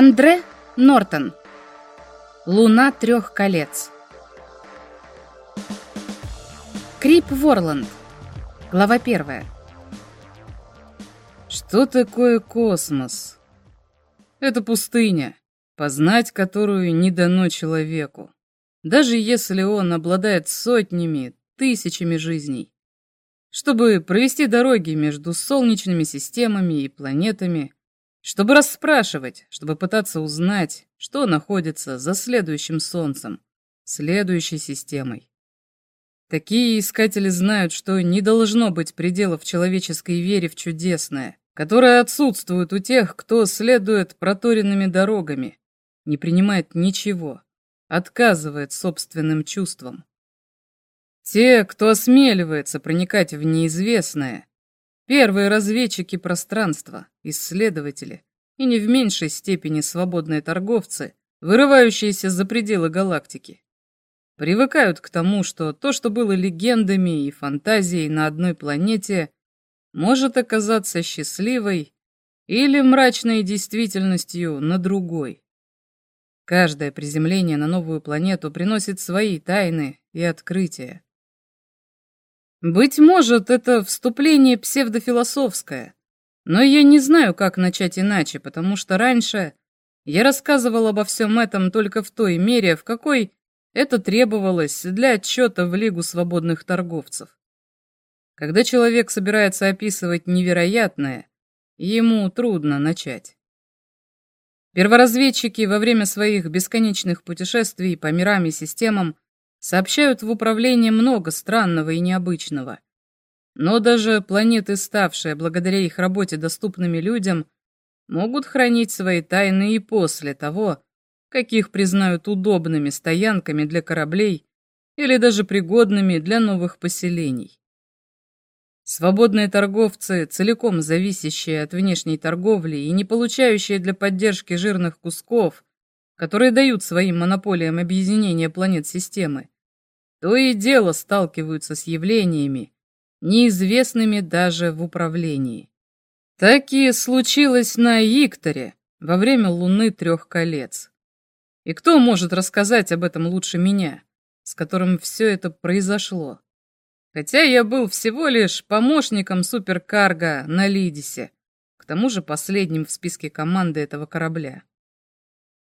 Андре Нортон. Луна трех колец. Крип Ворланд. Глава первая. Что такое космос? Это пустыня, познать которую не дано человеку. Даже если он обладает сотнями, тысячами жизней. Чтобы провести дороги между солнечными системами и планетами, чтобы расспрашивать, чтобы пытаться узнать, что находится за следующим Солнцем, следующей системой. Такие искатели знают, что не должно быть пределов человеческой вере в чудесное, которое отсутствует у тех, кто следует проторенными дорогами, не принимает ничего, отказывает собственным чувствам. Те, кто осмеливается проникать в неизвестное, Первые разведчики пространства, исследователи и не в меньшей степени свободные торговцы, вырывающиеся за пределы галактики. Привыкают к тому, что то, что было легендами и фантазией на одной планете, может оказаться счастливой или мрачной действительностью на другой. Каждое приземление на новую планету приносит свои тайны и открытия. Быть может, это вступление псевдофилософское, но я не знаю, как начать иначе, потому что раньше я рассказывал обо всем этом только в той мере, в какой это требовалось для отчета в Лигу свободных торговцев. Когда человек собирается описывать невероятное, ему трудно начать. Перворазведчики во время своих бесконечных путешествий по мирам и системам Сообщают в управление много странного и необычного. Но даже планеты, ставшие благодаря их работе доступными людям, могут хранить свои тайны и после того, как их признают удобными стоянками для кораблей или даже пригодными для новых поселений. Свободные торговцы, целиком зависящие от внешней торговли и не получающие для поддержки жирных кусков, которые дают своим монополиям объединения планет системы, то и дело сталкиваются с явлениями, неизвестными даже в управлении. Так и случилось на Икторе во время Луны трех колец. И кто может рассказать об этом лучше меня, с которым все это произошло? Хотя я был всего лишь помощником суперкарга на Лидисе, к тому же последним в списке команды этого корабля.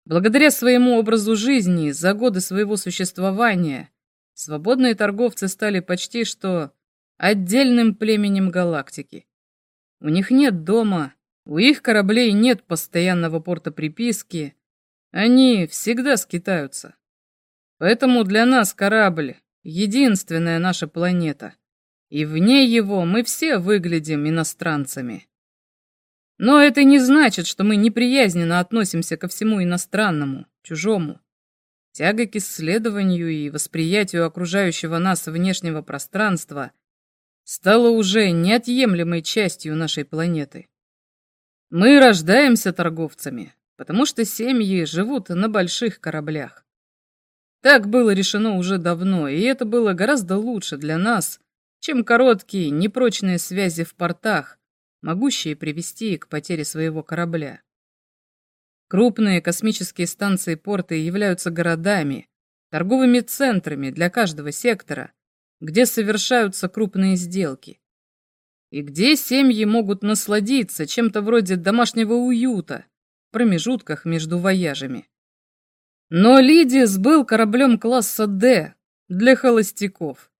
Благодаря своему образу жизни за годы своего существования свободные торговцы стали почти что отдельным племенем галактики. У них нет дома, у их кораблей нет постоянного порта приписки, они всегда скитаются. Поэтому для нас корабль — единственная наша планета, и вне его мы все выглядим иностранцами. Но это не значит, что мы неприязненно относимся ко всему иностранному, чужому. Тяга к исследованию и восприятию окружающего нас внешнего пространства стала уже неотъемлемой частью нашей планеты. Мы рождаемся торговцами, потому что семьи живут на больших кораблях. Так было решено уже давно, и это было гораздо лучше для нас, чем короткие, непрочные связи в портах, могущие привести к потере своего корабля. Крупные космические станции порты являются городами, торговыми центрами для каждого сектора, где совершаются крупные сделки. И где семьи могут насладиться чем-то вроде домашнего уюта в промежутках между вояжами. Но Лидис был кораблем класса «Д» для холостяков,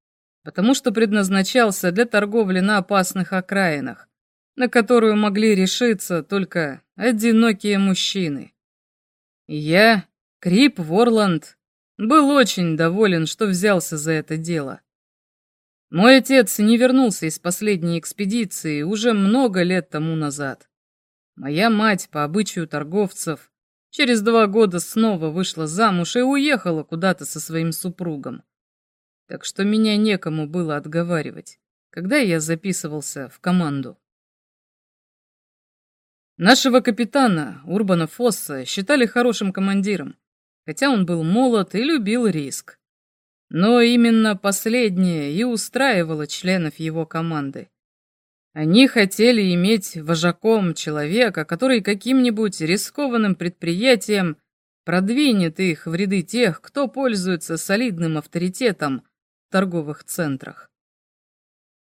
потому что предназначался для торговли на опасных окраинах, на которую могли решиться только одинокие мужчины. я, Крип Ворланд, был очень доволен, что взялся за это дело. Мой отец не вернулся из последней экспедиции уже много лет тому назад. Моя мать, по обычаю торговцев, через два года снова вышла замуж и уехала куда-то со своим супругом. Так что меня некому было отговаривать, когда я записывался в команду. Нашего капитана, Урбана Фосса, считали хорошим командиром, хотя он был молод и любил риск. Но именно последнее и устраивало членов его команды. Они хотели иметь вожаком человека, который каким-нибудь рискованным предприятием продвинет их в ряды тех, кто пользуется солидным авторитетом в торговых центрах.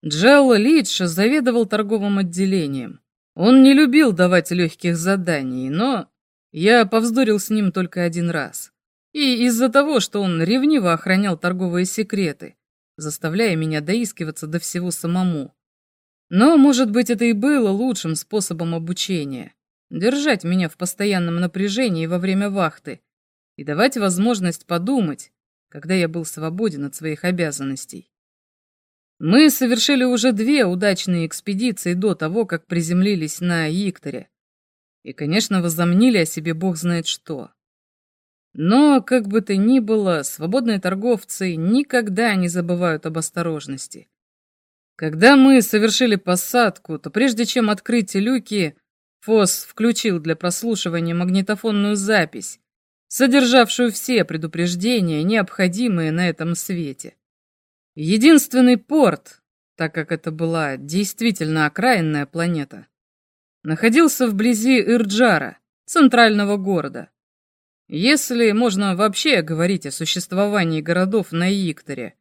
Джелл Лидж заведовал торговым отделением. Он не любил давать легких заданий, но я повздорил с ним только один раз. И из-за того, что он ревниво охранял торговые секреты, заставляя меня доискиваться до всего самому. Но, может быть, это и было лучшим способом обучения. Держать меня в постоянном напряжении во время вахты и давать возможность подумать, когда я был свободен от своих обязанностей. Мы совершили уже две удачные экспедиции до того, как приземлились на Икторе. И, конечно, возомнили о себе бог знает что. Но, как бы то ни было, свободные торговцы никогда не забывают об осторожности. Когда мы совершили посадку, то прежде чем открыть люки, Фос включил для прослушивания магнитофонную запись, содержавшую все предупреждения, необходимые на этом свете. Единственный порт, так как это была действительно окраинная планета, находился вблизи Ирджара, центрального города. Если можно вообще говорить о существовании городов на Икторе,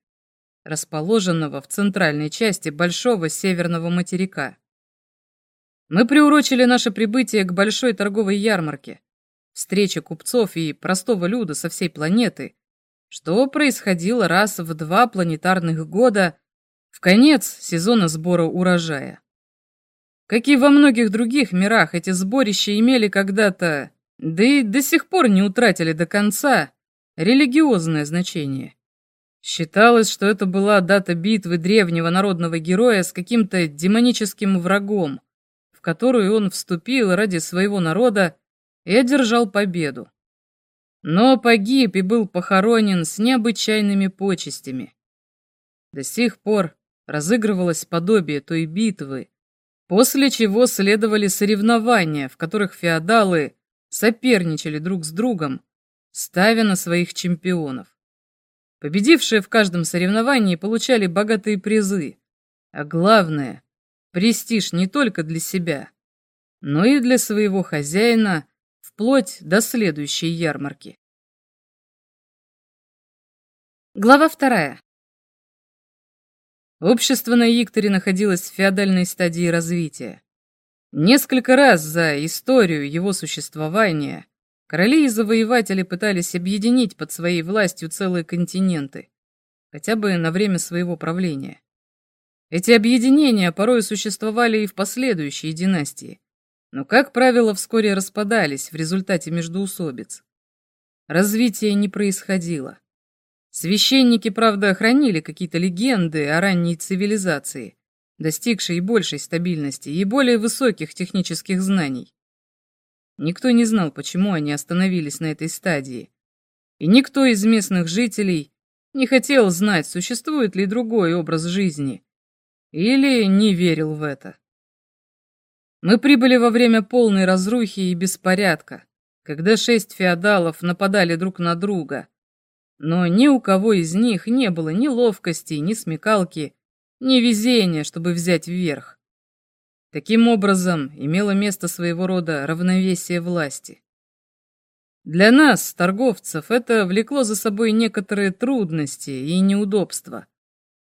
расположенного в центральной части большого северного материка. Мы приурочили наше прибытие к большой торговой ярмарке, встрече купцов и простого люда со всей планеты, что происходило раз в два планетарных года в конец сезона сбора урожая. Как и во многих других мирах, эти сборища имели когда-то, да и до сих пор не утратили до конца, религиозное значение. Считалось, что это была дата битвы древнего народного героя с каким-то демоническим врагом, в которую он вступил ради своего народа и одержал победу. Но погиб и был похоронен с необычайными почестями. До сих пор разыгрывалось подобие той битвы, после чего следовали соревнования, в которых феодалы соперничали друг с другом, ставя на своих чемпионов. Победившие в каждом соревновании получали богатые призы, а главное — престиж не только для себя, но и для своего хозяина вплоть до следующей ярмарки. Глава вторая. Общество на Икторе находилось в феодальной стадии развития. Несколько раз за историю его существования Короли и завоеватели пытались объединить под своей властью целые континенты, хотя бы на время своего правления. Эти объединения порой существовали и в последующие династии, но, как правило, вскоре распадались в результате междоусобиц. Развития не происходило. Священники, правда, хранили какие-то легенды о ранней цивилизации, достигшей большей стабильности и более высоких технических знаний. Никто не знал, почему они остановились на этой стадии. И никто из местных жителей не хотел знать, существует ли другой образ жизни. Или не верил в это. Мы прибыли во время полной разрухи и беспорядка, когда шесть феодалов нападали друг на друга. Но ни у кого из них не было ни ловкости, ни смекалки, ни везения, чтобы взять вверх. Таким образом, имело место своего рода равновесие власти. Для нас, торговцев, это влекло за собой некоторые трудности и неудобства,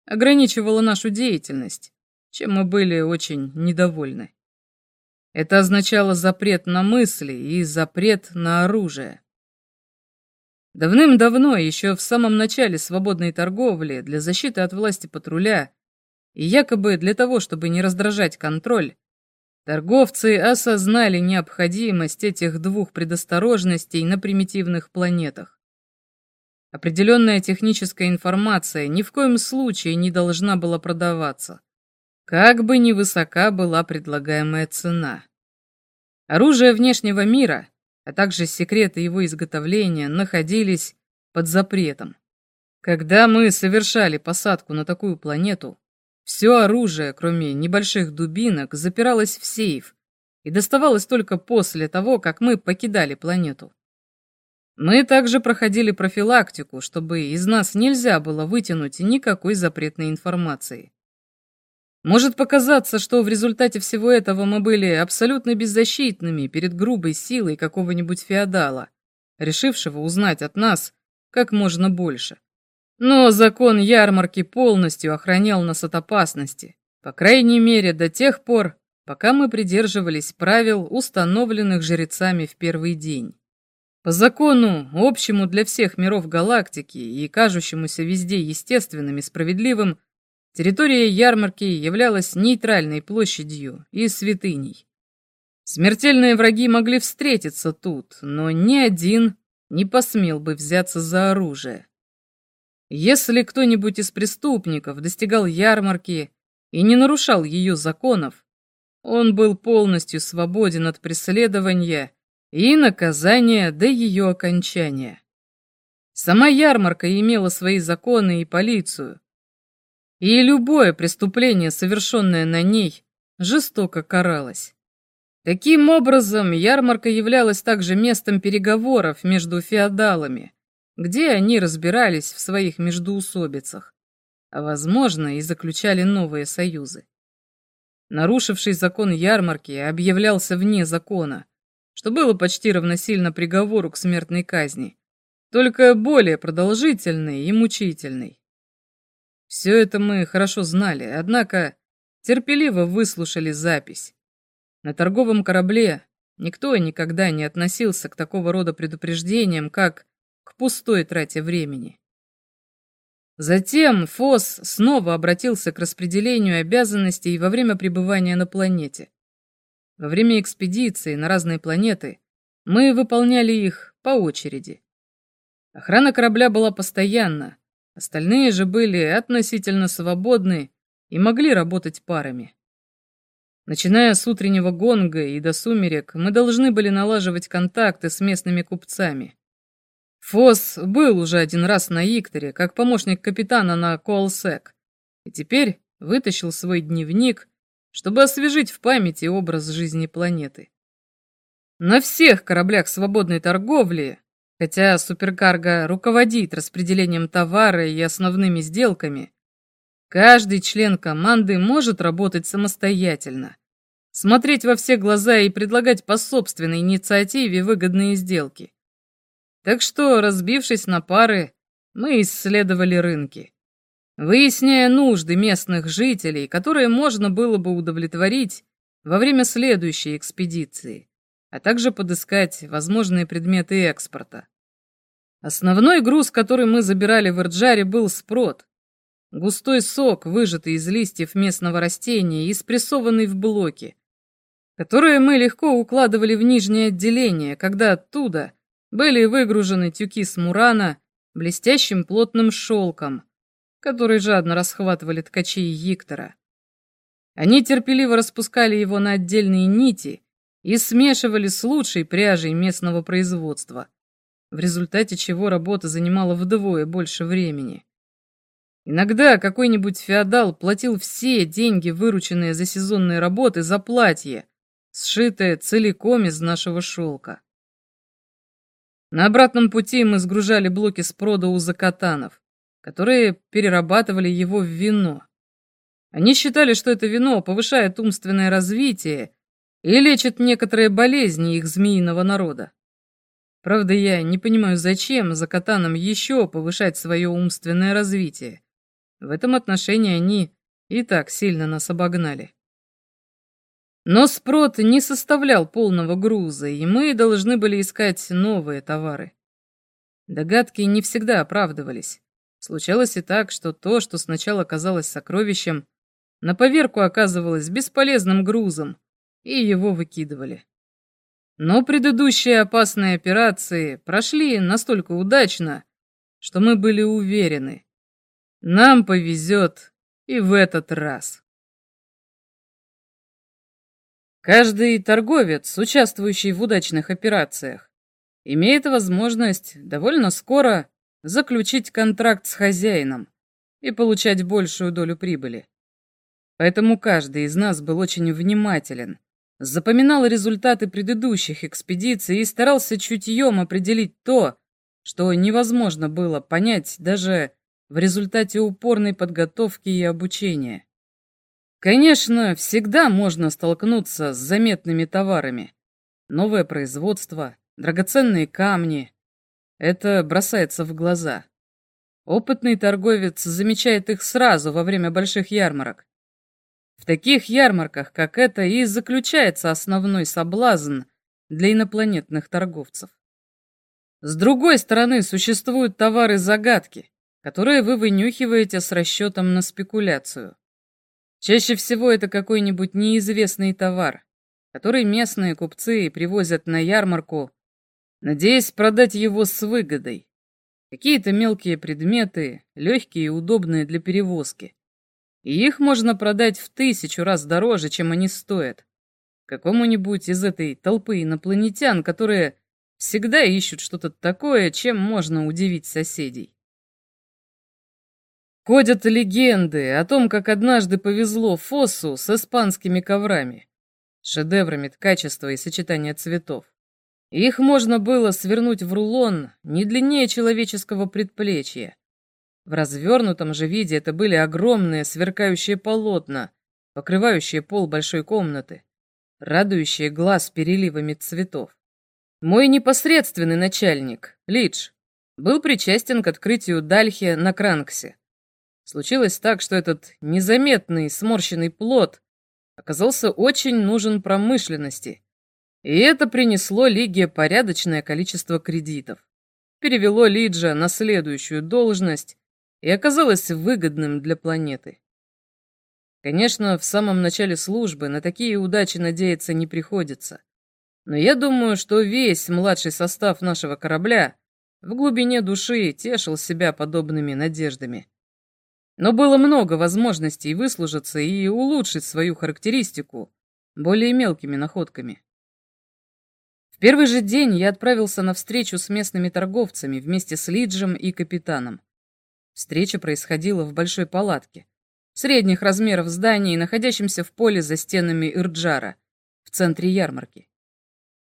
ограничивало нашу деятельность, чем мы были очень недовольны. Это означало запрет на мысли и запрет на оружие. Давным-давно, еще в самом начале свободной торговли, для защиты от власти патруля, и якобы для того, чтобы не раздражать контроль, торговцы осознали необходимость этих двух предосторожностей на примитивных планетах. Определенная техническая информация ни в коем случае не должна была продаваться, как бы ни высока была предлагаемая цена. Оружие внешнего мира, а также секреты его изготовления находились под запретом. Когда мы совершали посадку на такую планету, все оружие, кроме небольших дубинок, запиралось в сейф и доставалось только после того, как мы покидали планету. Мы также проходили профилактику, чтобы из нас нельзя было вытянуть никакой запретной информации. Может показаться, что в результате всего этого мы были абсолютно беззащитными перед грубой силой какого-нибудь феодала, решившего узнать от нас как можно больше. Но закон ярмарки полностью охранял нас от опасности, по крайней мере до тех пор, пока мы придерживались правил, установленных жрецами в первый день. По закону, общему для всех миров галактики и кажущемуся везде естественным и справедливым, территория ярмарки являлась нейтральной площадью и святыней. Смертельные враги могли встретиться тут, но ни один не посмел бы взяться за оружие. Если кто-нибудь из преступников достигал ярмарки и не нарушал ее законов, он был полностью свободен от преследования и наказания до ее окончания. Сама ярмарка имела свои законы и полицию, и любое преступление, совершенное на ней, жестоко каралось. Таким образом, ярмарка являлась также местом переговоров между феодалами, где они разбирались в своих междоусобицах, а, возможно, и заключали новые союзы. Нарушивший закон ярмарки объявлялся вне закона, что было почти равносильно приговору к смертной казни, только более продолжительной и мучительной. Все это мы хорошо знали, однако терпеливо выслушали запись. На торговом корабле никто никогда не относился к такого рода предупреждениям, как к пустой трате времени. Затем Фос снова обратился к распределению обязанностей во время пребывания на планете. Во время экспедиции на разные планеты мы выполняли их по очереди. Охрана корабля была постоянна, остальные же были относительно свободны и могли работать парами. Начиная с утреннего гонга и до сумерек, мы должны были налаживать контакты с местными купцами. Фос был уже один раз на Икторе, как помощник капитана на Колсек, и теперь вытащил свой дневник, чтобы освежить в памяти образ жизни планеты. На всех кораблях свободной торговли, хотя суперкарго руководит распределением товара и основными сделками, каждый член команды может работать самостоятельно, смотреть во все глаза и предлагать по собственной инициативе выгодные сделки. Так что, разбившись на пары, мы исследовали рынки, выясняя нужды местных жителей, которые можно было бы удовлетворить во время следующей экспедиции, а также подыскать возможные предметы экспорта. Основной груз, который мы забирали в Ирджаре, был спрот. Густой сок, выжатый из листьев местного растения и спрессованный в блоки, которые мы легко укладывали в нижнее отделение, когда оттуда были выгружены тюки с мурана блестящим плотным шелком, который жадно расхватывали ткачи Yiktора. Они терпеливо распускали его на отдельные нити и смешивали с лучшей пряжей местного производства, в результате чего работа занимала вдвое больше времени. Иногда какой-нибудь феодал платил все деньги, вырученные за сезонные работы, за платье, сшитое целиком из нашего шелка. На обратном пути мы сгружали блоки с прода у закатанов, которые перерабатывали его в вино. Они считали, что это вино повышает умственное развитие и лечит некоторые болезни их змеиного народа. Правда, я не понимаю, зачем закатанам еще повышать свое умственное развитие. В этом отношении они и так сильно нас обогнали. Но спрот не составлял полного груза, и мы должны были искать новые товары. Догадки не всегда оправдывались. Случалось и так, что то, что сначала казалось сокровищем, на поверку оказывалось бесполезным грузом, и его выкидывали. Но предыдущие опасные операции прошли настолько удачно, что мы были уверены. Нам повезет и в этот раз. Каждый торговец, участвующий в удачных операциях, имеет возможность довольно скоро заключить контракт с хозяином и получать большую долю прибыли. Поэтому каждый из нас был очень внимателен, запоминал результаты предыдущих экспедиций и старался чутьем определить то, что невозможно было понять даже в результате упорной подготовки и обучения. Конечно, всегда можно столкнуться с заметными товарами. Новое производство, драгоценные камни. Это бросается в глаза. Опытный торговец замечает их сразу во время больших ярмарок. В таких ярмарках, как это, и заключается основной соблазн для инопланетных торговцев. С другой стороны, существуют товары-загадки, которые вы вынюхиваете с расчетом на спекуляцию. Чаще всего это какой-нибудь неизвестный товар, который местные купцы привозят на ярмарку, надеясь продать его с выгодой. Какие-то мелкие предметы, легкие и удобные для перевозки. И их можно продать в тысячу раз дороже, чем они стоят. Какому-нибудь из этой толпы инопланетян, которые всегда ищут что-то такое, чем можно удивить соседей. Ходят легенды о том, как однажды повезло Фоссу с испанскими коврами, шедеврами ткачества и сочетания цветов. Их можно было свернуть в рулон не длиннее человеческого предплечья. В развернутом же виде это были огромные сверкающие полотна, покрывающие пол большой комнаты, радующие глаз переливами цветов. Мой непосредственный начальник, Лидж, был причастен к открытию Дальхи на Кранксе. Случилось так, что этот незаметный сморщенный плод оказался очень нужен промышленности, и это принесло Лиге порядочное количество кредитов, перевело Лиджа на следующую должность и оказалось выгодным для планеты. Конечно, в самом начале службы на такие удачи надеяться не приходится. Но я думаю, что весь младший состав нашего корабля в глубине души тешил себя подобными надеждами. Но было много возможностей выслужиться и улучшить свою характеристику более мелкими находками. В первый же день я отправился на встречу с местными торговцами вместе с Лиджем и капитаном. Встреча происходила в большой палатке, средних размеров здании, находящемся в поле за стенами Ирджара, в центре ярмарки.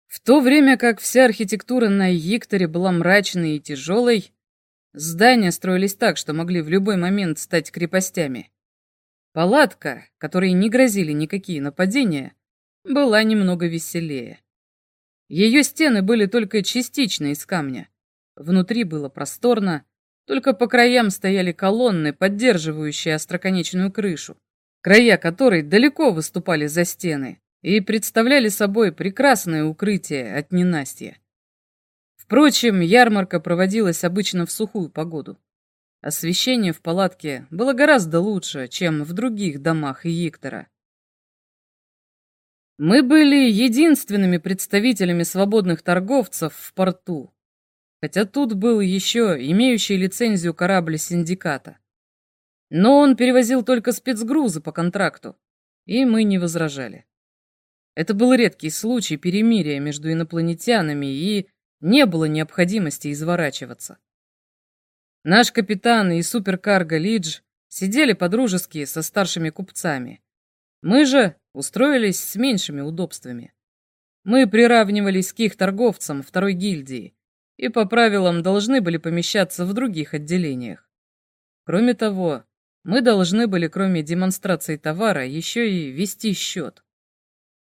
В то время как вся архитектура на Йикторе была мрачной и тяжелой, Здания строились так, что могли в любой момент стать крепостями. Палатка, которой не грозили никакие нападения, была немного веселее. Ее стены были только частично из камня. Внутри было просторно, только по краям стояли колонны, поддерживающие остроконечную крышу, края которой далеко выступали за стены и представляли собой прекрасное укрытие от ненастья. Впрочем, ярмарка проводилась обычно в сухую погоду. Освещение в палатке было гораздо лучше, чем в других домах Ииктора. Мы были единственными представителями свободных торговцев в порту, хотя тут был еще имеющий лицензию корабль синдиката. Но он перевозил только спецгрузы по контракту, и мы не возражали. Это был редкий случай перемирия между инопланетянами и не было необходимости изворачиваться. Наш капитан и суперкарго Лидж сидели по-дружески со старшими купцами. Мы же устроились с меньшими удобствами. Мы приравнивались к их торговцам второй гильдии и по правилам должны были помещаться в других отделениях. Кроме того, мы должны были, кроме демонстрации товара, еще и вести счет.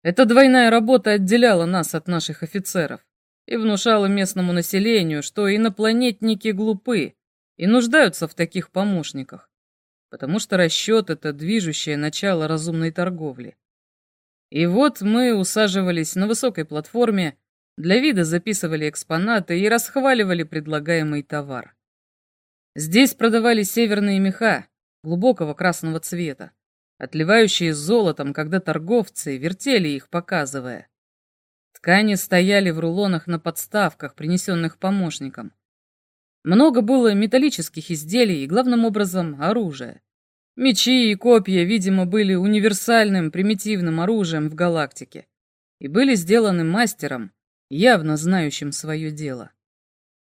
Эта двойная работа отделяла нас от наших офицеров и внушала местному населению, что инопланетники глупы и нуждаются в таких помощниках, потому что расчет — это движущее начало разумной торговли. И вот мы усаживались на высокой платформе, для вида записывали экспонаты и расхваливали предлагаемый товар. Здесь продавали северные меха глубокого красного цвета, отливающие золотом, когда торговцы вертели их, показывая. Ткани стояли в рулонах на подставках, принесенных помощником. Много было металлических изделий и, главным образом, оружия. Мечи и копья, видимо, были универсальным примитивным оружием в галактике и были сделаны мастером, явно знающим свое дело.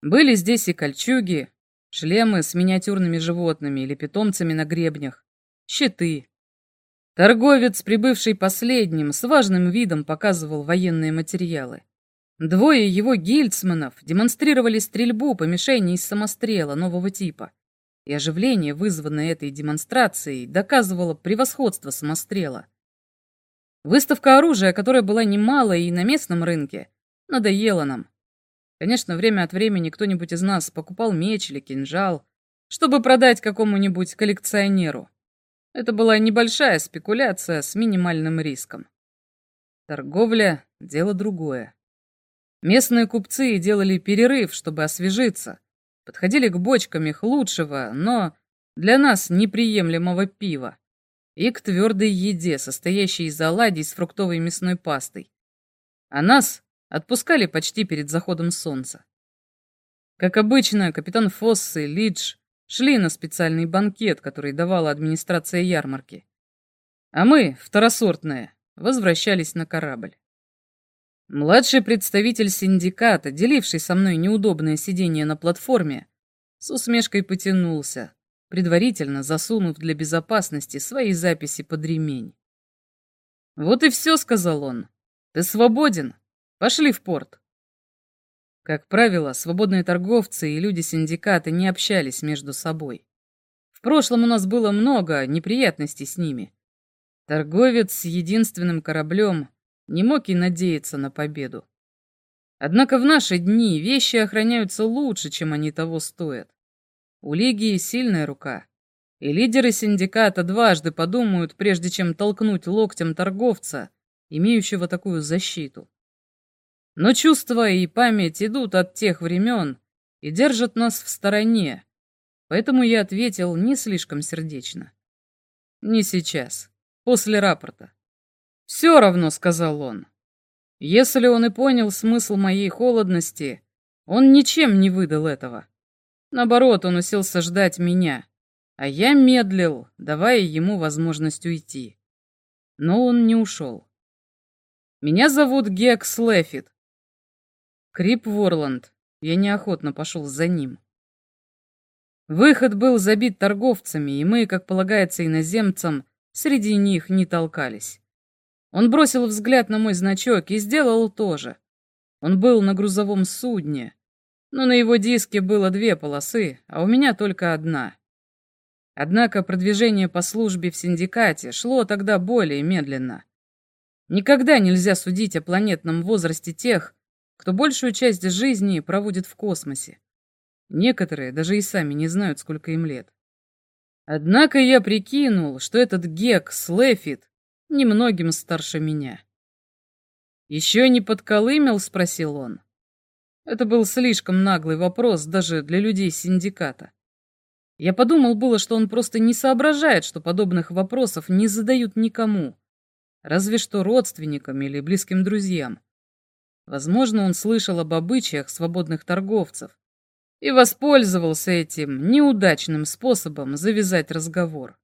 Были здесь и кольчуги, шлемы с миниатюрными животными или питомцами на гребнях, щиты, Торговец, прибывший последним, с важным видом показывал военные материалы. Двое его гильдсменов демонстрировали стрельбу по мишени из самострела нового типа. и оживление, вызванное этой демонстрацией, доказывало превосходство самострела. Выставка оружия, которая была немалой и на местном рынке, надоела нам. Конечно, время от времени кто-нибудь из нас покупал меч или кинжал, чтобы продать какому-нибудь коллекционеру. Это была небольшая спекуляция с минимальным риском. Торговля — дело другое. Местные купцы делали перерыв, чтобы освежиться, подходили к бочкам их лучшего, но для нас неприемлемого пива и к твердой еде, состоящей из оладий с фруктовой мясной пастой. А нас отпускали почти перед заходом солнца. Как обычно, капитан Фосс и Лидж шли на специальный банкет, который давала администрация ярмарки. А мы, второсортные, возвращались на корабль. Младший представитель синдиката, деливший со мной неудобное сидение на платформе, с усмешкой потянулся, предварительно засунув для безопасности свои записи под ремень. «Вот и все», — сказал он. «Ты свободен. Пошли в порт». Как правило, свободные торговцы и люди синдиката не общались между собой. В прошлом у нас было много неприятностей с ними. Торговец с единственным кораблем не мог и надеяться на победу. Однако в наши дни вещи охраняются лучше, чем они того стоят. У Лиги сильная рука, и лидеры синдиката дважды подумают, прежде чем толкнуть локтем торговца, имеющего такую защиту. Но чувства и память идут от тех времен и держат нас в стороне, поэтому я ответил не слишком сердечно. Не сейчас, после рапорта. «Все равно», — сказал он. Если он и понял смысл моей холодности, он ничем не выдал этого. Наоборот, он уселся ждать меня, а я медлил, давая ему возможность уйти. Но он не ушел. Меня зовут Гекс Лефит. Крип Ворланд. Я неохотно пошел за ним. Выход был забит торговцами, и мы, как полагается иноземцам, среди них не толкались. Он бросил взгляд на мой значок и сделал то же. Он был на грузовом судне, но на его диске было две полосы, а у меня только одна. Однако продвижение по службе в синдикате шло тогда более медленно. Никогда нельзя судить о планетном возрасте тех, кто большую часть жизни проводит в космосе. Некоторые даже и сами не знают, сколько им лет. Однако я прикинул, что этот Гек Слэфит немногим старше меня. «Еще не подколымел?» — спросил он. Это был слишком наглый вопрос даже для людей синдиката. Я подумал было, что он просто не соображает, что подобных вопросов не задают никому, разве что родственникам или близким друзьям. Возможно, он слышал об обычаях свободных торговцев и воспользовался этим неудачным способом завязать разговор.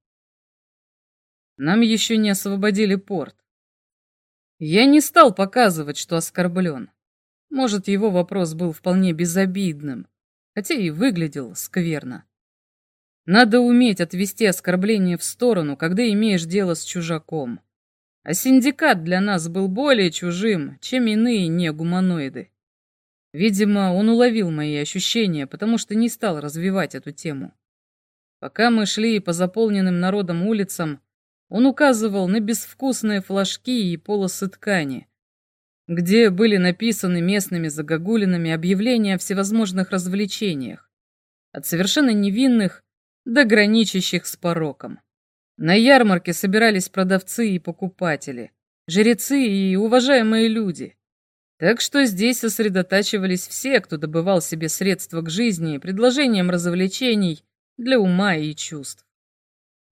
Нам еще не освободили порт. Я не стал показывать, что оскорблен. Может, его вопрос был вполне безобидным, хотя и выглядел скверно. Надо уметь отвести оскорбление в сторону, когда имеешь дело с чужаком. А синдикат для нас был более чужим, чем иные негуманоиды. Видимо, он уловил мои ощущения, потому что не стал развивать эту тему. Пока мы шли по заполненным народом улицам, он указывал на безвкусные флажки и полосы ткани, где были написаны местными загогулинами объявления о всевозможных развлечениях, от совершенно невинных до граничащих с пороком. На ярмарке собирались продавцы и покупатели, жрецы и уважаемые люди. Так что здесь сосредотачивались все, кто добывал себе средства к жизни предложением развлечений для ума и чувств.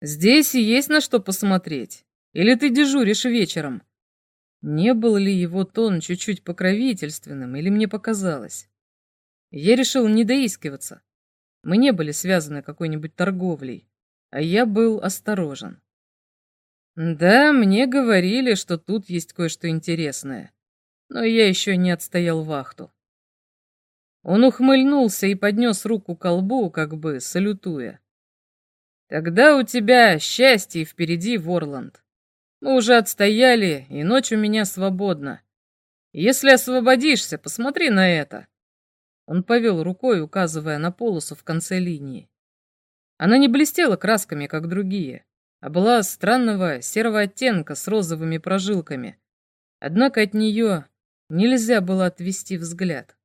Здесь и есть на что посмотреть. Или ты дежуришь вечером? Не был ли его тон чуть-чуть покровительственным, или мне показалось? Я решил не доискиваться. Мы не были связаны какой-нибудь торговлей, а я был осторожен. Да, мне говорили, что тут есть кое-что интересное, но я еще не отстоял вахту. Он ухмыльнулся и поднес руку к колбу, как бы салютуя. Тогда у тебя счастье впереди, Ворланд. Мы уже отстояли, и ночь у меня свободна. Если освободишься, посмотри на это. Он повел рукой, указывая на полосу в конце линии. Она не блестела красками, как другие, а была странного серого оттенка с розовыми прожилками. Однако от нее нельзя было отвести взгляд.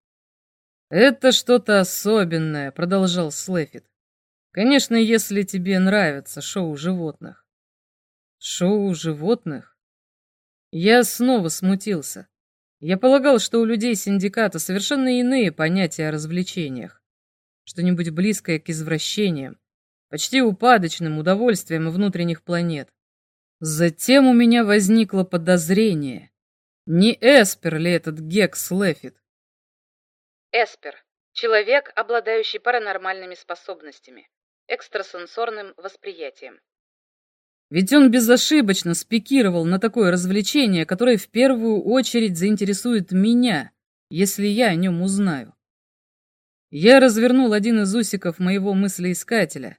«Это что-то особенное», — продолжал Слэфит. «Конечно, если тебе нравится шоу животных». «Шоу животных?» Я снова смутился. Я полагал, что у людей синдиката совершенно иные понятия о развлечениях. Что-нибудь близкое к извращениям, почти упадочным удовольствием внутренних планет. Затем у меня возникло подозрение. Не Эспер ли этот Гекс Лефит? Эспер. Человек, обладающий паранормальными способностями, экстрасенсорным восприятием. Ведь он безошибочно спикировал на такое развлечение, которое в первую очередь заинтересует меня, если я о нем узнаю. Я развернул один из усиков моего мыслеискателя.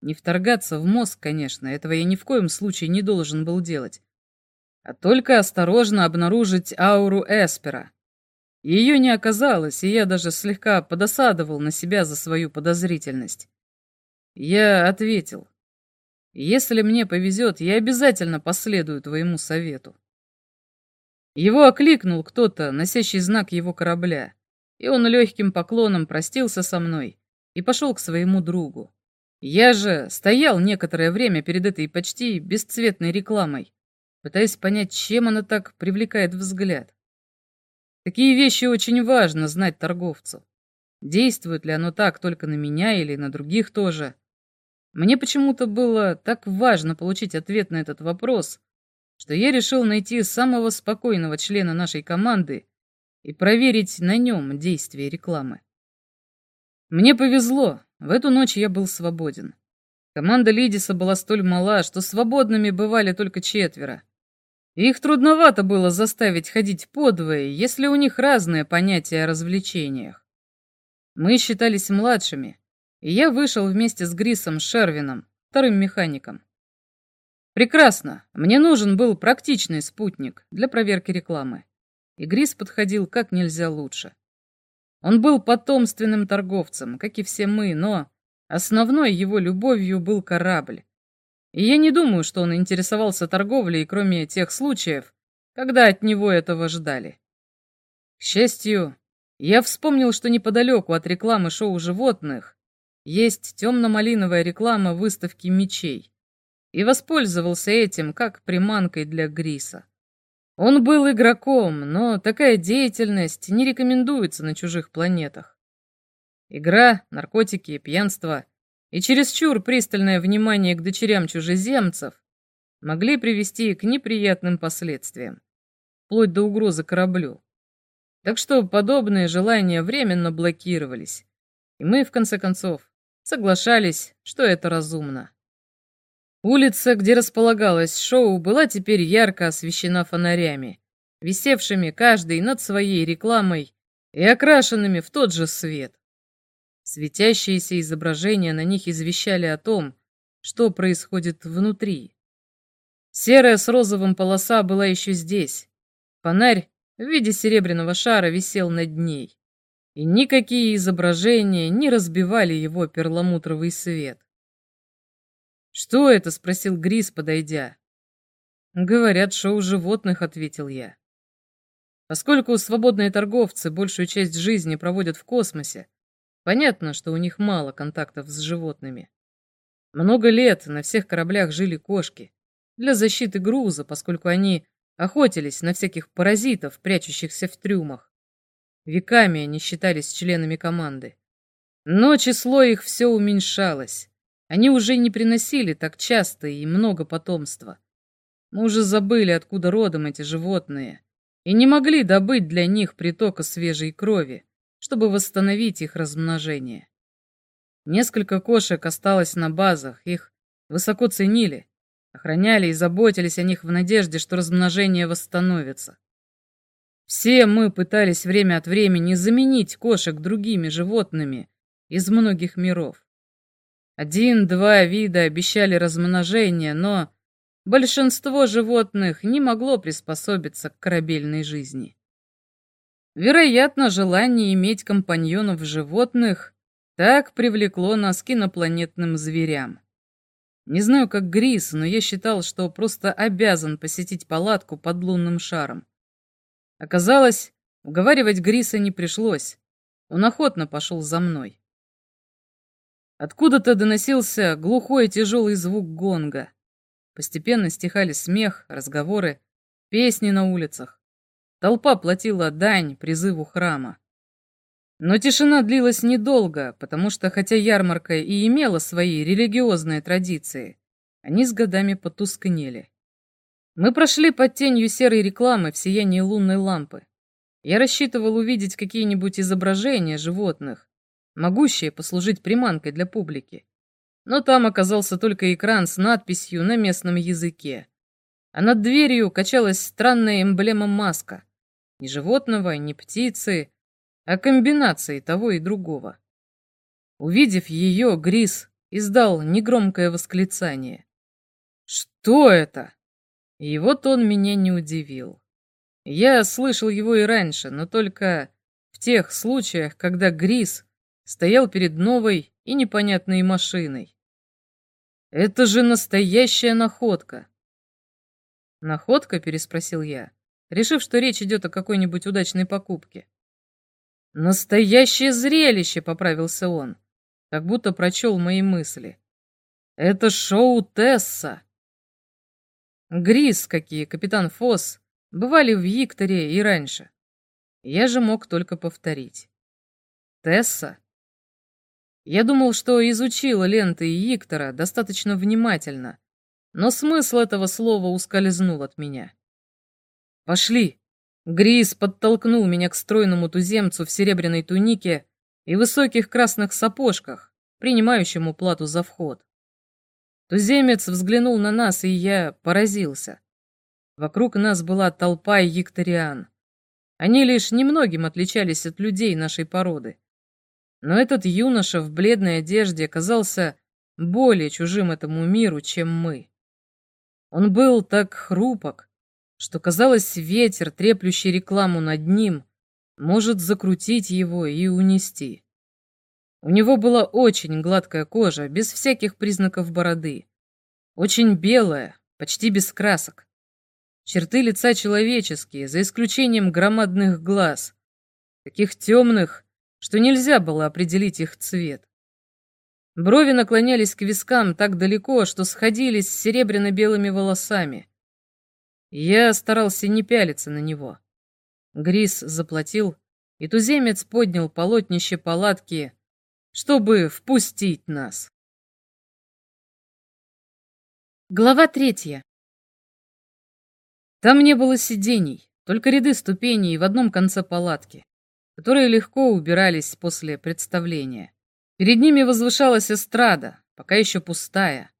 Не вторгаться в мозг, конечно, этого я ни в коем случае не должен был делать. А только осторожно обнаружить ауру Эспера. Ее не оказалось, и я даже слегка подосадовал на себя за свою подозрительность. Я ответил. Если мне повезет, я обязательно последую твоему совету. Его окликнул кто-то, носящий знак его корабля, и он легким поклоном простился со мной и пошел к своему другу. Я же стоял некоторое время перед этой почти бесцветной рекламой, пытаясь понять, чем она так привлекает взгляд. Такие вещи очень важно знать торговцу. Действует ли оно так только на меня или на других тоже? Мне почему-то было так важно получить ответ на этот вопрос, что я решил найти самого спокойного члена нашей команды и проверить на нем действие рекламы. Мне повезло, в эту ночь я был свободен. Команда Лидиса была столь мала, что свободными бывали только четверо. Их трудновато было заставить ходить подвое, если у них разные понятия о развлечениях. Мы считались младшими, и я вышел вместе с Грисом Шервином, вторым механиком. Прекрасно, мне нужен был практичный спутник для проверки рекламы, и Грис подходил как нельзя лучше. Он был потомственным торговцем, как и все мы, но основной его любовью был корабль. И я не думаю, что он интересовался торговлей, кроме тех случаев, когда от него этого ждали. К счастью, я вспомнил, что неподалеку от рекламы шоу животных есть темно-малиновая реклама выставки мечей, и воспользовался этим как приманкой для Гриса. Он был игроком, но такая деятельность не рекомендуется на чужих планетах. Игра, наркотики, пьянство и чересчур пристальное внимание к дочерям чужеземцев могли привести к неприятным последствиям, вплоть до угрозы кораблю. Так что подобные желания временно блокировались, и мы, в конце концов, соглашались, что это разумно. Улица, где располагалось шоу, была теперь ярко освещена фонарями, висевшими каждый над своей рекламой и окрашенными в тот же свет. Светящиеся изображения на них извещали о том, что происходит внутри. Серая с розовым полоса была еще здесь. Фонарь в виде серебряного шара висел над ней и никакие изображения не разбивали его перламутровый свет. «Что это?» — спросил Грис, подойдя. «Говорят, шоу животных», — ответил я. Поскольку свободные торговцы большую часть жизни проводят в космосе, понятно, что у них мало контактов с животными. Много лет на всех кораблях жили кошки для защиты груза, поскольку они охотились на всяких паразитов, прячущихся в трюмах. Веками они считались членами команды. Но число их все уменьшалось. Они уже не приносили так часто и много потомства. Мы уже забыли, откуда родом эти животные, и не могли добыть для них притока свежей крови, чтобы восстановить их размножение. Несколько кошек осталось на базах, их высоко ценили, охраняли и заботились о них в надежде, что размножение восстановится. Все мы пытались время от времени заменить кошек другими животными из многих миров. Один-два вида обещали размножение, но большинство животных не могло приспособиться к корабельной жизни. Вероятно, желание иметь компаньонов животных Так привлекло нас к инопланетным зверям. Не знаю, как Грис, но я считал, что просто обязан посетить палатку под лунным шаром. Оказалось, уговаривать Гриса не пришлось. Он охотно пошел за мной. Откуда-то доносился глухой тяжелый звук гонга. Постепенно стихали смех, разговоры, песни на улицах. Толпа платила дань призыву храма. Но тишина длилась недолго, потому что, хотя ярмарка и имела свои религиозные традиции, они с годами потускнели. Мы прошли под тенью серой рекламы в сиянии лунной лампы. Я рассчитывал увидеть какие-нибудь изображения животных, могущие послужить приманкой для публики. Но там оказался только экран с надписью на местном языке. А над дверью качалась странная эмблема маска. Ни животного, ни птицы, о комбинации того и другого. Увидев ее, Грис издал негромкое восклицание. «Что это?» И вот он меня не удивил. Я слышал его и раньше, но только в тех случаях, когда Грис стоял перед новой и непонятной машиной. Это же настоящая находка. Находка, переспросил я, решив, что речь идет о какой-нибудь удачной покупке. «Настоящее зрелище!» — поправился он, как будто прочел мои мысли. «Это шоу Тесса!» Грис, какие капитан Фосс, бывали в Викторе и раньше. Я же мог только повторить. Тесса? Я думал, что изучила ленты Иктора достаточно внимательно, но смысл этого слова ускользнул от меня. «Пошли!» Грис подтолкнул меня к стройному туземцу в серебряной тунике и высоких красных сапожках, принимающему плату за вход. Туземец взглянул на нас, и я поразился. Вокруг нас была толпа египтариан. Они лишь немногим отличались от людей нашей породы. Но этот юноша в бледной одежде казался более чужим этому миру, чем мы. Он был так хрупок, что, казалось, ветер, треплющий рекламу над ним, может закрутить его и унести. У него была очень гладкая кожа, без всяких признаков бороды. Очень белая, почти без красок. Черты лица человеческие, за исключением громадных глаз, таких темных, что нельзя было определить их цвет. Брови наклонялись к вискам так далеко, что сходились с серебряно-белыми волосами. Я старался не пялиться на него. Грис заплатил, и туземец поднял полотнище палатки, чтобы впустить нас. Глава третья. Там не было сидений, только ряды ступеней в одном конце палатки, которые легко убирались после представления. Перед ними возвышалась эстрада, пока еще пустая.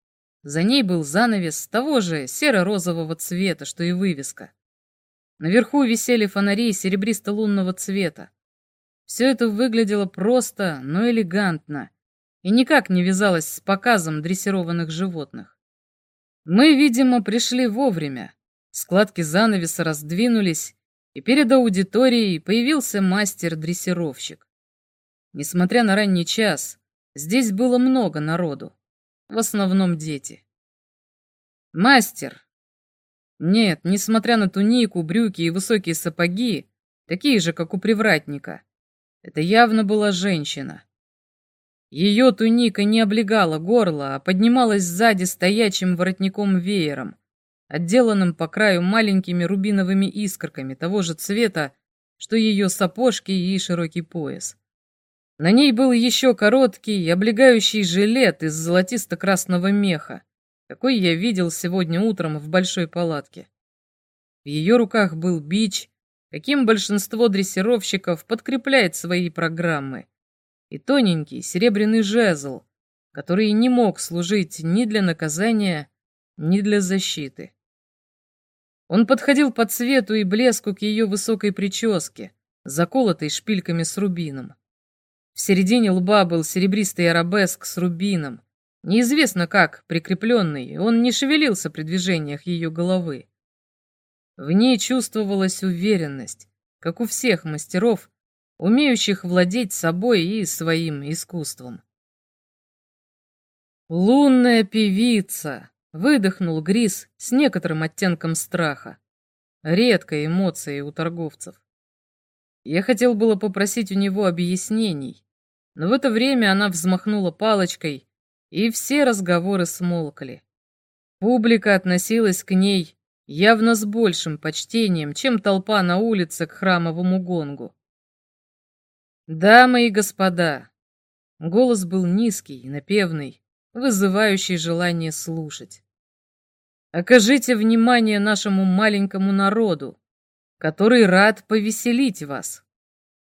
За ней был занавес того же серо-розового цвета, что и вывеска. Наверху висели фонари серебристо-лунного цвета. Все это выглядело просто, но элегантно и никак не вязалось с показом дрессированных животных. Мы, видимо, пришли вовремя. Складки занавеса раздвинулись, и перед аудиторией появился мастер-дрессировщик. Несмотря на ранний час, здесь было много народу в основном дети. Мастер. Нет, несмотря на тунику, брюки и высокие сапоги, такие же, как у привратника, это явно была женщина. Ее туника не облегала горло, а поднималась сзади стоячим воротником-веером, отделанным по краю маленькими рубиновыми искорками того же цвета, что ее сапожки и широкий пояс. На ней был еще короткий, облегающий жилет из золотисто-красного меха, какой я видел сегодня утром в большой палатке. В ее руках был бич, каким большинство дрессировщиков подкрепляет свои программы, и тоненький серебряный жезл, который не мог служить ни для наказания, ни для защиты. Он подходил по цвету и блеску к ее высокой прическе, заколотой шпильками с рубином. В середине лба был серебристый арабеск с рубином. Неизвестно как, прикрепленный, он не шевелился при движениях ее головы. В ней чувствовалась уверенность, как у всех мастеров, умеющих владеть собой и своим искусством. «Лунная певица!» — выдохнул Грис с некоторым оттенком страха. Редкая эмоция у торговцев. Я хотел было попросить у него объяснений, но в это время она взмахнула палочкой, и все разговоры смолкли. Публика относилась к ней явно с большим почтением, чем толпа на улице к храмовому гонгу. «Дамы и господа!» Голос был низкий, напевный, вызывающий желание слушать. Окажите внимание нашему маленькому народу, который рад повеселить вас.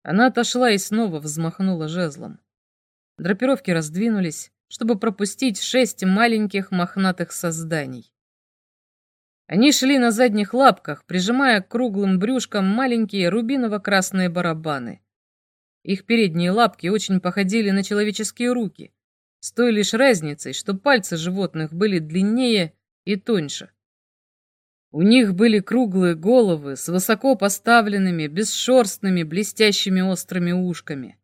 Она отошла и снова взмахнула жезлом. Драпировки раздвинулись, чтобы пропустить шесть маленьких мохнатых созданий. Они шли на задних лапках, прижимая к круглым брюшкам маленькие рубиново-красные барабаны. Их передние лапки очень походили на человеческие руки, с той лишь разницей, что пальцы животных были длиннее и тоньше. У них были круглые головы с высоко поставленными, бесшерстными, блестящими острыми ушками.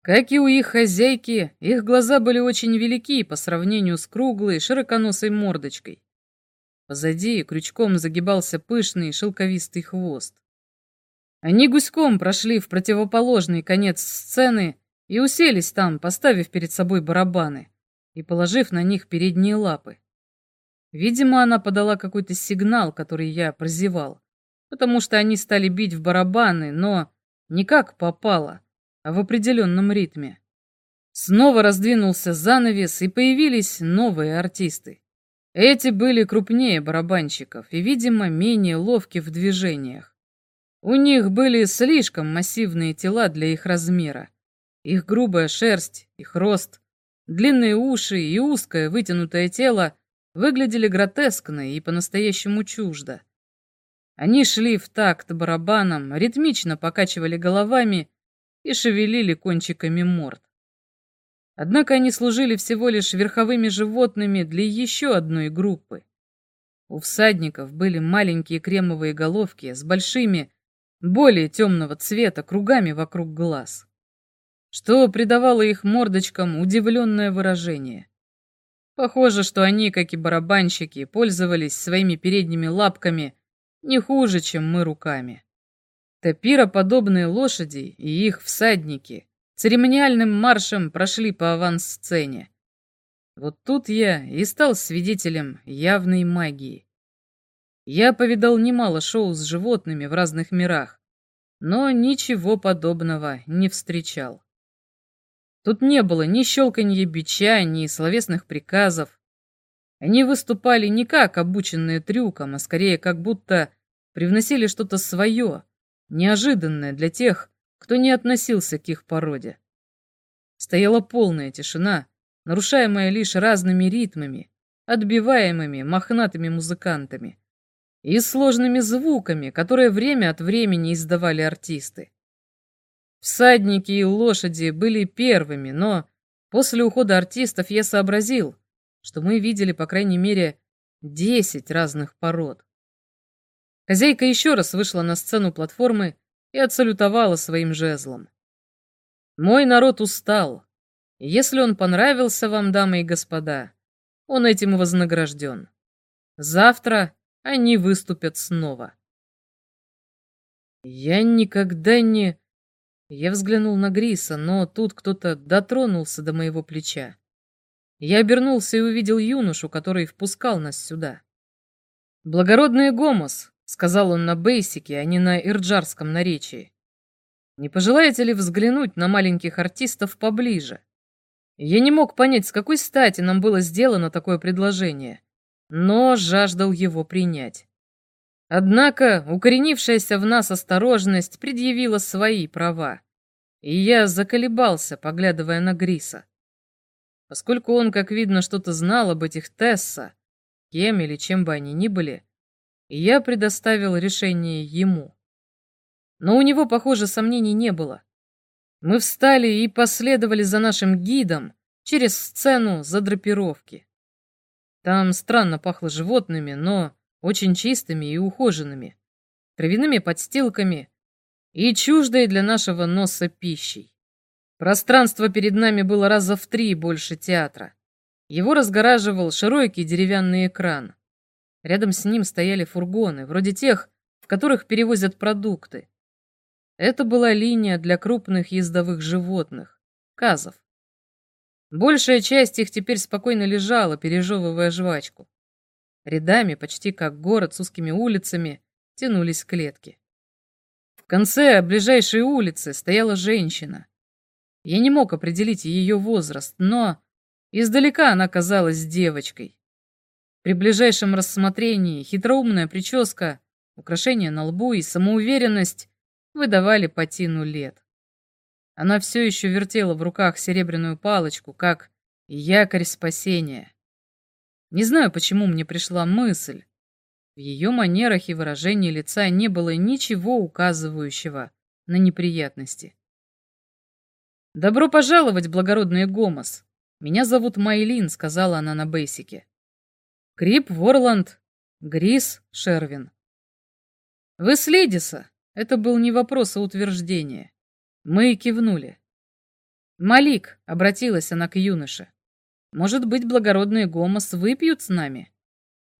Как и у их хозяйки, их глаза были очень велики по сравнению с круглой, широконосой мордочкой. Позади крючком загибался пышный шелковистый хвост. Они гуськом прошли в противоположный конец сцены и уселись там, поставив перед собой барабаны и положив на них передние лапы. Видимо, она подала какой-то сигнал, который я прозевал, потому что они стали бить в барабаны, но не как попало, а в определенном ритме. Снова раздвинулся занавес, и появились новые артисты. Эти были крупнее барабанщиков и, видимо, менее ловки в движениях. У них были слишком массивные тела для их размера. Их грубая шерсть, их рост, длинные уши и узкое вытянутое тело выглядели гротескно и по-настоящему чуждо. Они шли в такт барабаном, ритмично покачивали головами и шевелили кончиками морд. Однако они служили всего лишь верховыми животными для еще одной группы. У всадников были маленькие кремовые головки с большими, более темного цвета кругами вокруг глаз что придавало их мордочкам удивленное выражение. Похоже, что они, как и барабанщики, пользовались своими передними лапками не хуже, чем мы руками. Топироподобные лошади и их всадники церемониальным маршем прошли по авансцене. Вот тут я и стал свидетелем явной магии. Я повидал немало шоу с животными в разных мирах, но ничего подобного не встречал. Тут не было ни щелканья бича, ни словесных приказов. Они выступали не как обученные трюком, а скорее как будто привносили что-то свое, неожиданное для тех, кто не относился к их породе. Стояла полная тишина, нарушаемая лишь разными ритмами, отбиваемыми мохнатыми музыкантами и сложными звуками, которые время от времени издавали артисты. Всадники и лошади были первыми, но после ухода артистов я сообразил, что мы видели по крайней мере десять разных пород. Хозяйка еще раз вышла на сцену платформы и отсалютовала своим жезлом. Мой народ устал. Если он понравился вам, дамы и господа, он этим вознагражден. Завтра они выступят снова. Я никогда не... Я взглянул на Гриса, но тут кто-то дотронулся до моего плеча. Я обернулся и увидел юношу, который впускал нас сюда. «Благородный Гомос», — сказал он на бейсике, а не на ирджарском наречии. «Не пожелаете ли взглянуть на маленьких артистов поближе?» Я не мог понять, с какой стати нам было сделано такое предложение, но жаждал его принять. Однако укоренившаяся в нас осторожность предъявила свои права, и я заколебался, поглядывая на Гриса. Поскольку он, как видно, что-то знал об этих Тесса, кем или чем бы они ни были, я предоставил решение ему. Но у него, похоже, сомнений не было. Мы встали и последовали за нашим гидом через сцену задрапировки. Там странно пахло животными, но очень чистыми и ухоженными, травяными подстилками, и чуждой для нашего носа пищей. Пространство перед нами было раза в три больше театра. Его разгораживал широкий деревянный экран. Рядом с ним стояли фургоны, вроде тех, в которых перевозят продукты. Это была линия для крупных ездовых животных, казов. Большая часть их теперь спокойно лежала, пережевывая жвачку. Рядами, почти как город с узкими улицами, тянулись клетки. В конце ближайшей улицы стояла женщина. Я не мог определить ее возраст, но издалека она казалась девочкой. При ближайшем рассмотрении хитроумная прическа, украшение на лбу и самоуверенность выдавали Патину лет. Она все еще вертела в руках серебряную палочку, как якорь спасения. Не знаю, почему мне пришла мысль. В ее манерах и выражении лица не было ничего указывающего на неприятности. «Добро пожаловать, благородный Гомос. Меня зовут Майлин», — сказала она на бейсике. «Крип Ворланд, Грис Шервин». «Вы с Ледиса?» Это был не вопрос, а утверждение. Мы кивнули. «Малик», — обратилась она к юноше, — «может быть, благородные Гомос выпьют с нами?»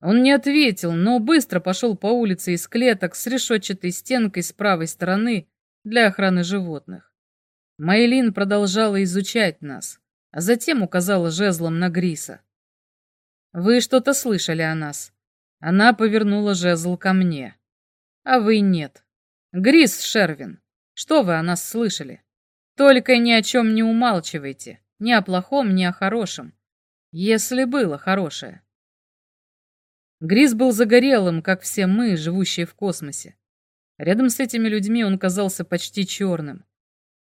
Он не ответил, но быстро пошел по улице из клеток с решетчатой стенкой с правой стороны для охраны животных. Майлин продолжала изучать нас, а затем указала жезлом на Гриса. «Вы что-то слышали о нас?» Она повернула жезл ко мне. «А вы нет». Грис Шервин, что вы о нас слышали? Только ни о чем не умалчивайте, ни о плохом, ни о хорошем, если было хорошее. Грис был загорелым, как все мы, живущие в космосе. Рядом с этими людьми он казался почти черным.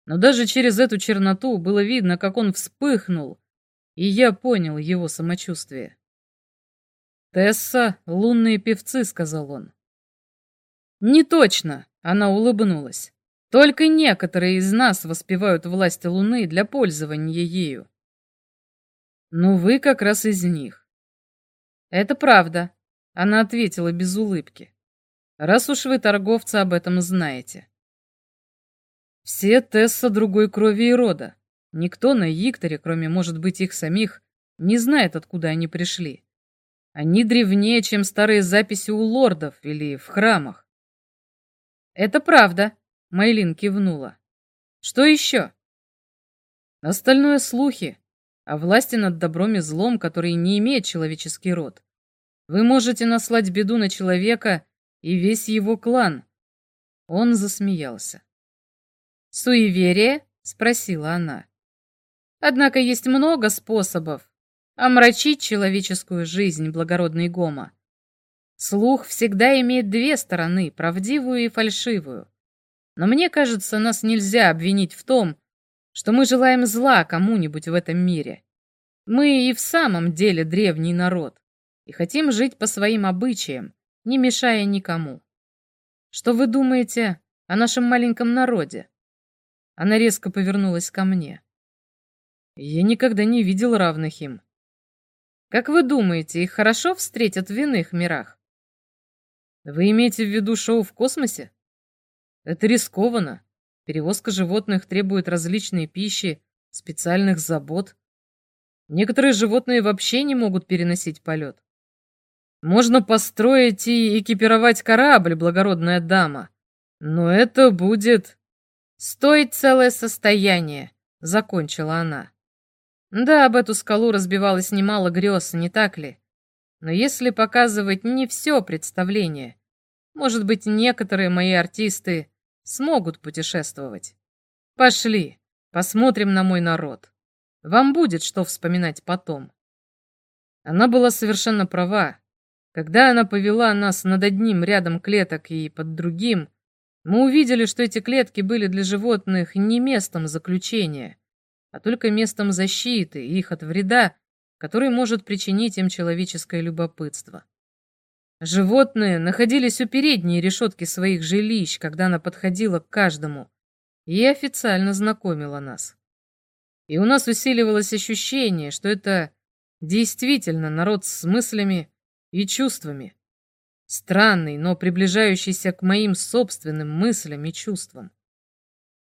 Но даже через эту черноту было видно, как он вспыхнул, и я понял его самочувствие. «Тесса — лунные певцы», — сказал он. «Не точно», она улыбнулась. Только некоторые из нас воспевают власть Луны для пользования ею. Ну, вы как раз из них. Это правда, она ответила без улыбки. Раз уж вы, торговцы, об этом знаете. Все Тесса другой крови и рода. Никто на Икторе, кроме, может быть, их самих, не знает, откуда они пришли. Они древнее, чем старые записи у лордов или в храмах. «Это правда», — Майлин кивнула. «Что еще?» «Остальное слухи о власти над добром и злом, который не имеет человеческий род. Вы можете наслать беду на человека и весь его клан». Он засмеялся. «Суеверие?» — спросила она. «Однако есть много способов омрачить человеческую жизнь, благородный Гома. Слух всегда имеет две стороны, правдивую и фальшивую. Но мне кажется, нас нельзя обвинить в том, что мы желаем зла кому-нибудь в этом мире. Мы и в самом деле древний народ и хотим жить по своим обычаям, не мешая никому. Что вы думаете о нашем маленьком народе? Она резко повернулась ко мне. Я никогда не видел равных им. Как вы думаете, их хорошо встретят в иных мирах? Вы имеете в виду шоу в космосе? Это рискованно. Перевозка животных требует различной пищи, специальных забот. Некоторые животные вообще не могут переносить полет. Можно построить и экипировать корабль, благородная дама. Но это будет... Стоить целое состояние, закончила она. Да, об эту скалу разбивалось немало грез, не так ли? Но если показывать не все представление, может быть, некоторые мои артисты смогут путешествовать. Пошли, посмотрим на мой народ. Вам будет что вспоминать потом. Она была совершенно права. Когда она повела нас над одним рядом клеток и под другим, мы увидели, что эти клетки были для животных не местом заключения, а только местом защиты их от вреда, который может причинить им человеческое любопытство. Животные находились у передней решетки своих жилищ, когда она подходила к каждому и официально знакомила нас. И у нас усиливалось ощущение, что это действительно народ с мыслями и чувствами. странный, но приближающийся к моим собственным мыслям и чувствам.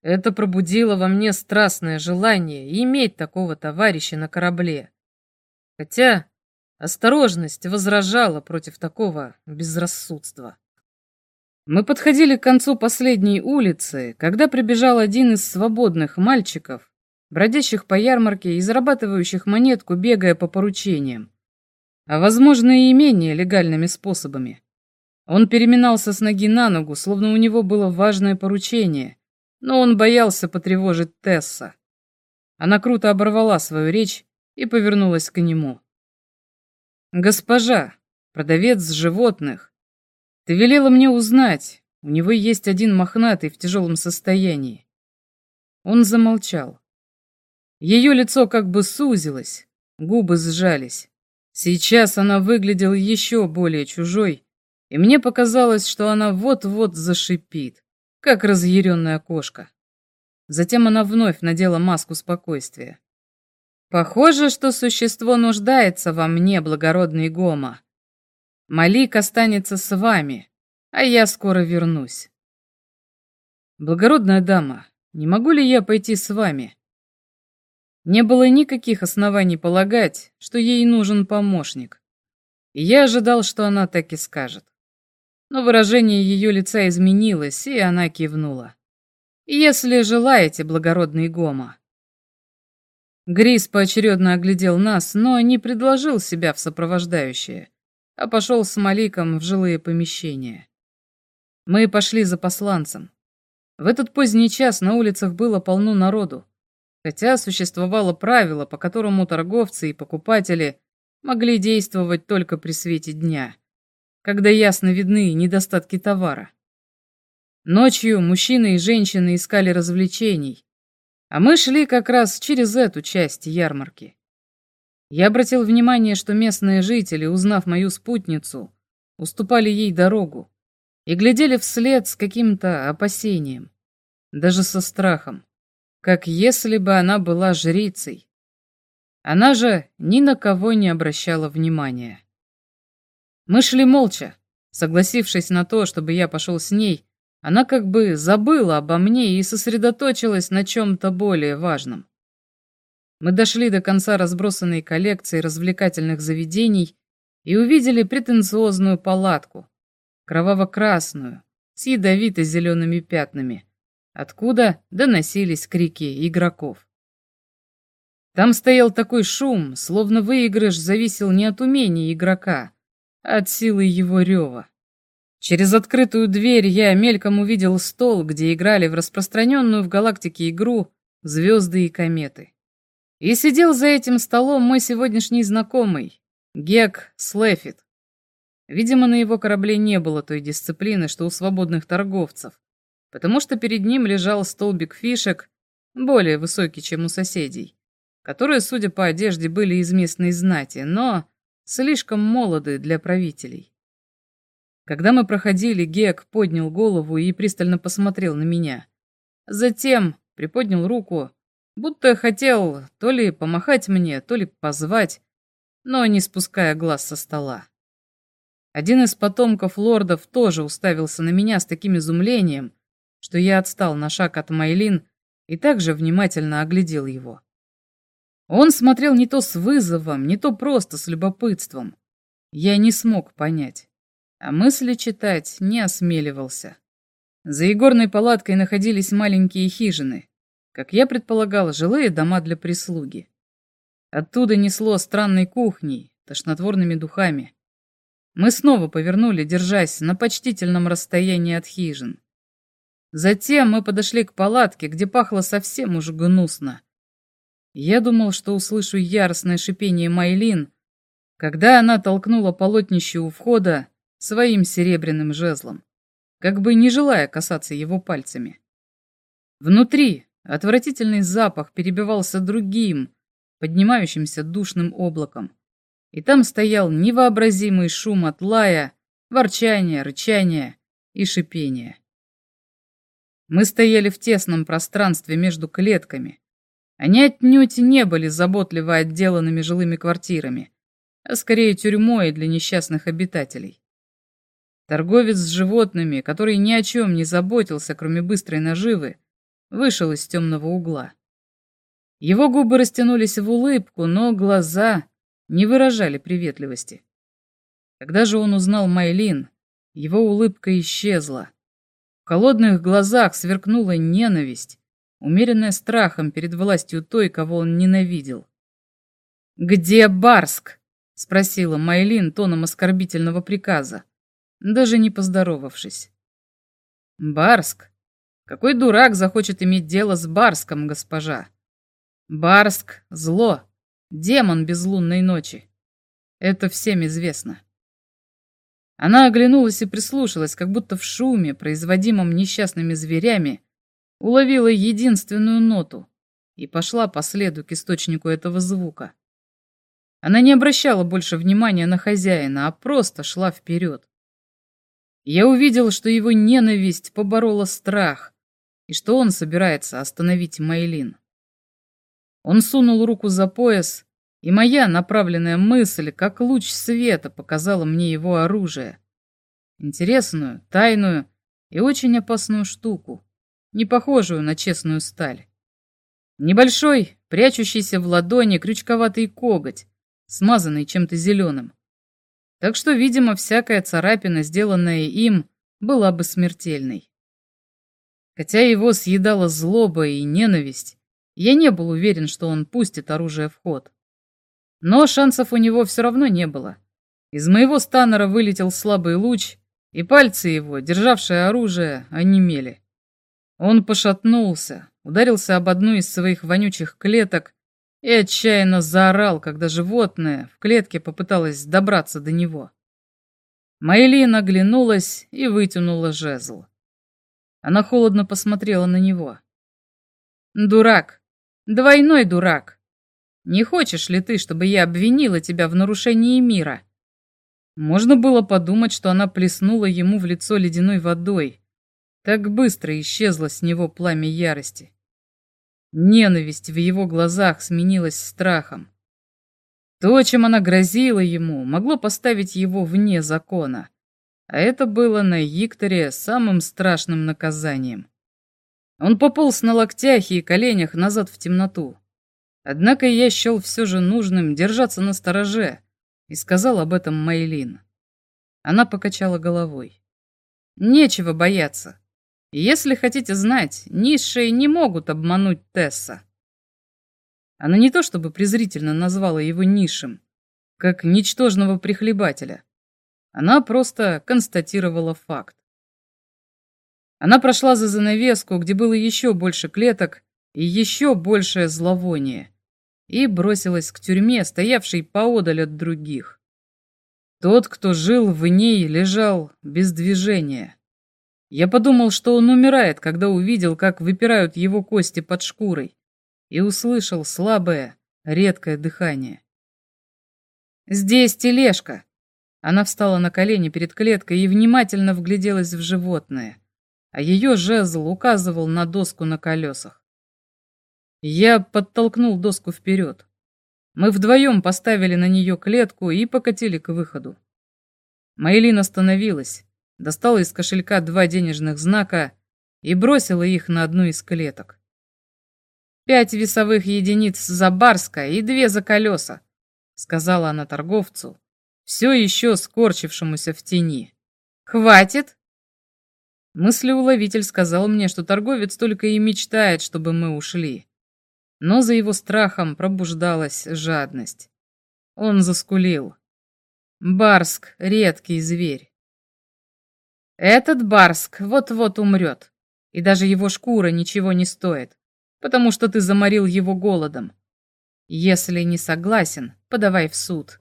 Это пробудило во мне страстное желание иметь такого товарища на корабле. Хотя осторожность возражала против такого безрассудства. Мы подходили к концу последней улицы, когда прибежал один из свободных мальчиков, бродящих по ярмарке и зарабатывающих монетку, бегая по поручениям, а, возможно, и менее легальными способами. Он переминался с ноги на ногу, словно у него было важное поручение, но он боялся потревожить Тесса. Она круто оборвала свою речь и повернулась к нему. «Госпожа, продавец животных, ты велела мне узнать, у него есть один мохнатый в тяжелом состоянии». Он замолчал. Ее лицо как бы сузилось, губы сжались. Сейчас она выглядела еще более чужой, и мне показалось, что она вот-вот зашипит, как разъяренная кошка. Затем она вновь надела маску спокойствия. «Похоже, что существо нуждается во мне, благородный Гома. Малик останется с вами, а я скоро вернусь». «Благородная дама, не могу ли я пойти с вами?» Не было никаких оснований полагать, что ей нужен помощник. И я ожидал, что она так и скажет. Но выражение ее лица изменилось, и она кивнула. «Если желаете, благородный Гома». Грис поочередно оглядел нас, но не предложил себя в сопровождающее, а пошел с Маликом в жилые помещения. Мы пошли за посланцем. В этот поздний час на улицах было полно народу хотя существовало правило, по которому торговцы и покупатели могли действовать только при свете дня, когда ясно видны недостатки товара. Ночью мужчины и женщины искали развлечений, а мы шли как раз через эту часть ярмарки. Я обратил внимание, что местные жители, узнав мою спутницу, уступали ей дорогу и глядели вслед с каким-то опасением, даже со страхом как если бы она была жрицей. Она же ни на кого не обращала внимания. Мы шли молча. Согласившись на то, чтобы я пошел с ней, она как бы забыла обо мне и сосредоточилась на чем-то более важном. Мы дошли до конца разбросанной коллекции развлекательных заведений и увидели претенциозную палатку, кроваво-красную, с ядовито-зелеными пятнами, откуда доносились крики игроков. Там стоял такой шум, словно выигрыш зависел не от умения игрока, а от силы его рева. Через открытую дверь я мельком увидел стол, где играли в распространенную в галактике игру «Звезды и кометы». И сидел за этим столом мой сегодняшний знакомый, Гек Слефит. Видимо, на его корабле не было той дисциплины, что у свободных торговцев, потому что перед ним лежал столбик фишек, более высокий, чем у соседей, которые, судя по одежде, были из местной знати, но слишком молоды для правителей. Когда мы проходили, Гек поднял голову и пристально посмотрел на меня. Затем приподнял руку, будто хотел то ли помахать мне, то ли позвать, но не спуская глаз со стола. Один из потомков лордов тоже уставился на меня с таким изумлением, что я отстал на шаг от Майлин и также внимательно оглядел его. Он смотрел не то с вызовом, не то просто с любопытством. Я не смог понять, а мысли читать не осмеливался. За игорной палаткой находились маленькие хижины, как я предполагал, жилые дома для прислуги. Оттуда несло странной кухней, тошнотворными духами. Мы снова повернули, держась на почтительном расстоянии от хижин. Затем мы подошли к палатке, где пахло совсем уж гнусно. Я думал, что услышу яростное шипение Майлин, когда она толкнула полотнище у входа своим серебряным жезлом, как бы не желая касаться его пальцами. Внутри отвратительный запах перебивался другим, поднимающимся душным облаком, и там стоял невообразимый шум от лая, ворчания, рычания и шипения. Мы стояли в тесном пространстве между клетками. Они отнюдь не были заботливо отделанными жилыми квартирами, а скорее тюрьмой для несчастных обитателей. Торговец с животными, который ни о чем не заботился, кроме быстрой наживы, вышел из темного угла. Его губы растянулись в улыбку, но глаза не выражали приветливости. Когда же он узнал Майлин, его улыбка исчезла. В холодных глазах сверкнула ненависть, умеренная страхом перед властью той, кого он ненавидел. «Где Барск?» — спросила Майлин тоном оскорбительного приказа, даже не поздоровавшись. «Барск? Какой дурак захочет иметь дело с Барском, госпожа? Барск — зло, демон безлунной ночи. Это всем известно». Она оглянулась и прислушалась, как будто в шуме, производимом несчастными зверями, уловила единственную ноту и пошла по следу к источнику этого звука. Она не обращала больше внимания на хозяина, а просто шла вперед. Я увидел, что его ненависть поборола страх, и что он собирается остановить Майлин. Он сунул руку за пояс, и моя направленная мысль, как луч света, показала мне его оружие. Интересную, тайную и очень опасную штуку, не похожую на честную сталь. Небольшой, прячущийся в ладони крючковатый коготь, смазанный чем-то зеленым. Так что, видимо, всякая царапина, сделанная им, была бы смертельной. Хотя его съедала злоба и ненависть, я не был уверен, что он пустит оружие в ход. Но шансов у него все равно не было. Из моего станера вылетел слабый луч, и пальцы его, державшие оружие, онемели. Он пошатнулся, ударился об одну из своих вонючих клеток и отчаянно заорал, когда животное в клетке попыталось добраться до него. Майлин оглянулась и вытянула жезл. Она холодно посмотрела на него. «Дурак! Двойной дурак! Не хочешь ли ты, чтобы я обвинила тебя в нарушении мира?» Можно было подумать, что она плеснула ему в лицо ледяной водой. Так быстро исчезло с него пламя ярости. Ненависть в его глазах сменилась страхом. То, чем она грозила ему, могло поставить его вне закона. А это было на Викторе самым страшным наказанием. Он пополз на локтях и коленях назад в темноту. Однако я счел все же нужным держаться на стороже и сказал об этом Мейлин. Она покачала головой. Нечего бояться. Если хотите знать, низшие не могут обмануть Тесса. Она не то чтобы презрительно назвала его низшим, как ничтожного прихлебателя. Она просто констатировала факт. Она прошла за занавеску, где было еще больше клеток и еще большее зловоние и бросилась к тюрьме, стоявшей поодаль от других. Тот, кто жил в ней, лежал без движения. Я подумал, что он умирает, когда увидел, как выпирают его кости под шкурой, и услышал слабое, редкое дыхание. «Здесь тележка!» Она встала на колени перед клеткой и внимательно вгляделась в животное, а ее жезл указывал на доску на колесах. Я подтолкнул доску вперед. Мы вдвоем поставили на нее клетку и покатили к выходу. Майлин остановилась, достала из кошелька два денежных знака и бросила их на одну из клеток. «Пять весовых единиц за Барска и две за колеса», — сказала она торговцу, все еще скорчившемуся в тени. «Хватит?» Мыслеуловитель сказал мне, что торговец только и мечтает, чтобы мы ушли но за его страхом пробуждалась жадность. Он заскулил. Барск — редкий зверь. Этот Барск вот-вот умрет, и даже его шкура ничего не стоит, потому что ты заморил его голодом. Если не согласен, подавай в суд.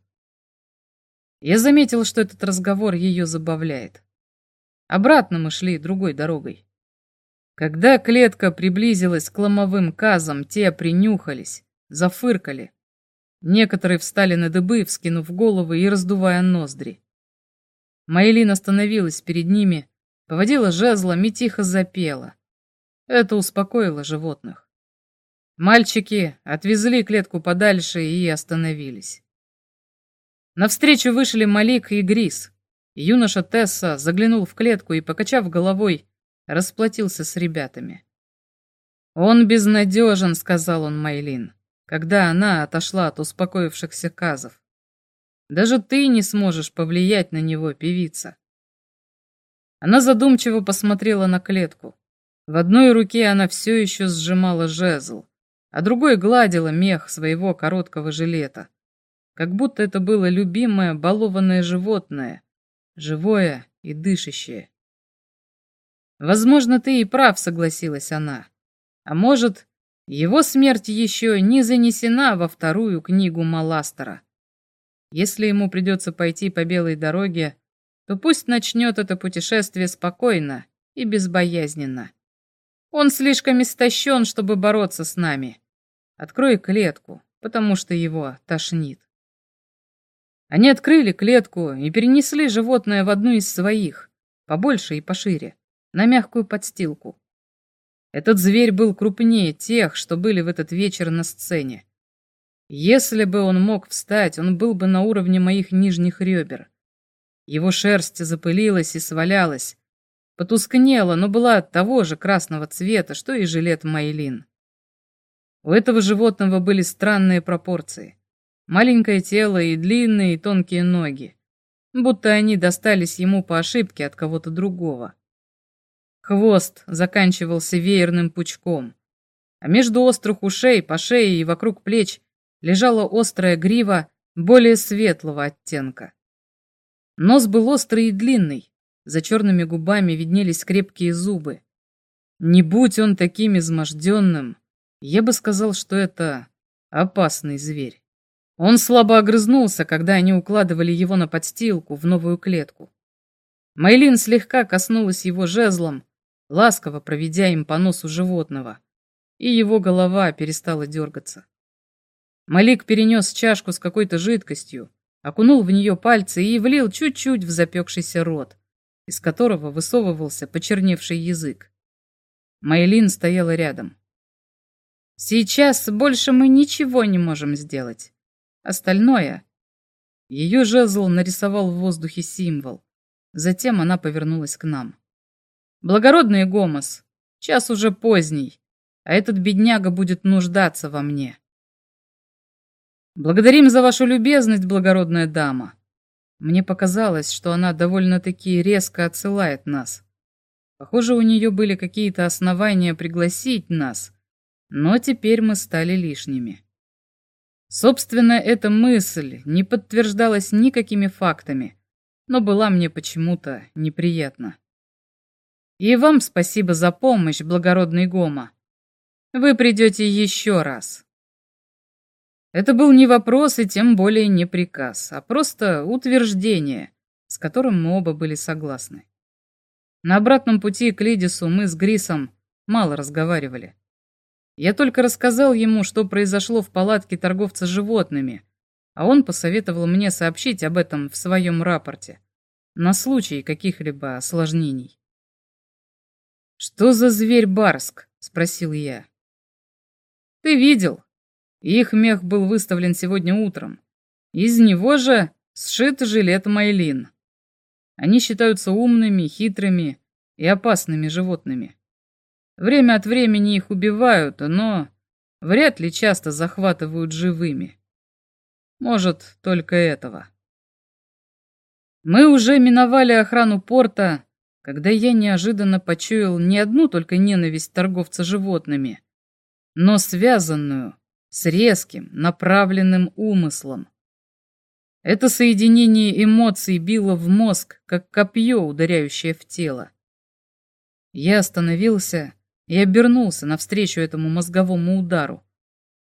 Я заметил, что этот разговор ее забавляет. Обратно мы шли другой дорогой. Когда клетка приблизилась к ломовым казам, те принюхались, зафыркали. Некоторые встали на дыбы, вскинув головы и раздувая ноздри. Майлин остановилась перед ними, поводила жезлом и тихо запела. Это успокоило животных. Мальчики отвезли клетку подальше и остановились. Навстречу вышли Малик и Грис. Юноша Тесса заглянул в клетку и, покачав головой, расплатился с ребятами. «Он безнадежен», — сказал он Майлин, когда она отошла от успокоившихся казов. «Даже ты не сможешь повлиять на него, певица». Она задумчиво посмотрела на клетку. В одной руке она все еще сжимала жезл, а другой гладила мех своего короткого жилета, как будто это было любимое балованное животное, живое и дышащее. «Возможно, ты и прав», — согласилась она. А может, его смерть еще не занесена во вторую книгу Маластера. Если ему придется пойти по белой дороге, то пусть начнет это путешествие спокойно и безбоязненно. Он слишком истощен, чтобы бороться с нами. Открой клетку, потому что его тошнит. Они открыли клетку и перенесли животное в одну из своих, побольше и пошире, на мягкую подстилку. Этот зверь был крупнее тех, что были в этот вечер на сцене. Если бы он мог встать, он был бы на уровне моих нижних ребер. Его шерсть запылилась и свалялась. Потускнела, но была того же красного цвета, что и жилет Майлин. У этого животного были странные пропорции. Маленькое тело и длинные и тонкие ноги. Будто они достались ему по ошибке от кого-то другого. Хвост заканчивался веерным пучком, а между острых ушей, по шее и вокруг плеч лежала острая грива более светлого оттенка. Нос был острый и длинный, за черными губами виднелись крепкие зубы. Не будь он таким изможденным, я бы сказал, что это опасный зверь. Он слабо огрызнулся, когда они укладывали его на подстилку в новую клетку. Майлин слегка коснулась его жезлом, ласково проведя им по носу животного, и его голова перестала дергаться. Малик перенес чашку с какой-то жидкостью, окунул в нее пальцы и влил чуть-чуть в запекшийся рот, из которого высовывался почерневший язык. Майлин стояла рядом. «Сейчас больше мы ничего не можем сделать. Остальное...» Ее жезл нарисовал в воздухе символ. Затем она повернулась к нам. Благородный Гомос, час уже поздний, а этот бедняга будет нуждаться во мне. Благодарим за вашу любезность, благородная дама. Мне показалось, что она довольно-таки резко отсылает нас. Похоже, у нее были какие-то основания пригласить нас, но теперь мы стали лишними. Собственно, эта мысль не подтверждалась никакими фактами, но была мне почему-то неприятна. И вам спасибо за помощь, благородный Гома. Вы придете еще раз. Это был не вопрос и тем более не приказ, а просто утверждение, с которым мы оба были согласны. На обратном пути к Лидису мы с Грисом мало разговаривали. Я только рассказал ему, что произошло в палатке торговца животными, а он посоветовал мне сообщить об этом в своем рапорте, на случай каких-либо осложнений. «Что за зверь Барск?» — спросил я. «Ты видел. Их мех был выставлен сегодня утром. Из него же сшит жилет Майлин. Они считаются умными, хитрыми и опасными животными. Время от времени их убивают, но вряд ли часто захватывают живыми. Может, только этого. Мы уже миновали охрану порта когда я неожиданно почуял не одну только ненависть торговца животными, но связанную с резким, направленным умыслом. Это соединение эмоций било в мозг, как копье, ударяющее в тело. Я остановился и обернулся навстречу этому мозговому удару,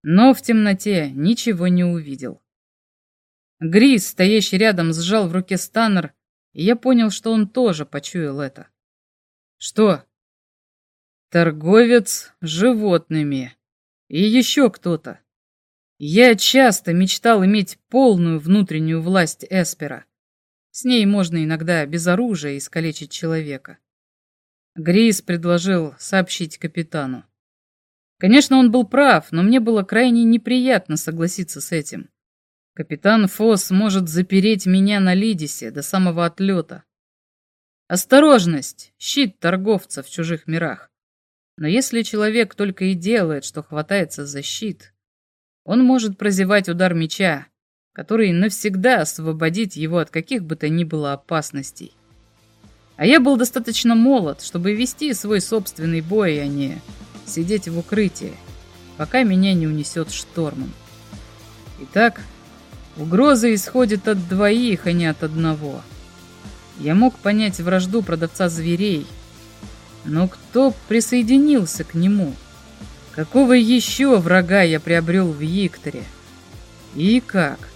но в темноте ничего не увидел. Грис, стоящий рядом, сжал в руке станнер и я понял, что он тоже почуял это. Что? Торговец животными. И еще кто-то. Я часто мечтал иметь полную внутреннюю власть Эспера. С ней можно иногда без оружия искалечить человека. Грис предложил сообщить капитану. Конечно, он был прав, но мне было крайне неприятно согласиться с этим. Капитан Фосс может запереть меня на Лидисе до самого отлета. Осторожность — щит торговца в чужих мирах. Но если человек только и делает, что хватается за щит, он может прозевать удар меча, который навсегда освободит его от каких бы то ни было опасностей. А я был достаточно молод, чтобы вести свой собственный бой, а не сидеть в укрытии, пока меня не унесет штормом. Итак, угроза исходит от двоих, а не от одного. Я мог понять вражду продавца зверей, но кто присоединился к нему? Какого еще врага я приобрел в Викторе? И как?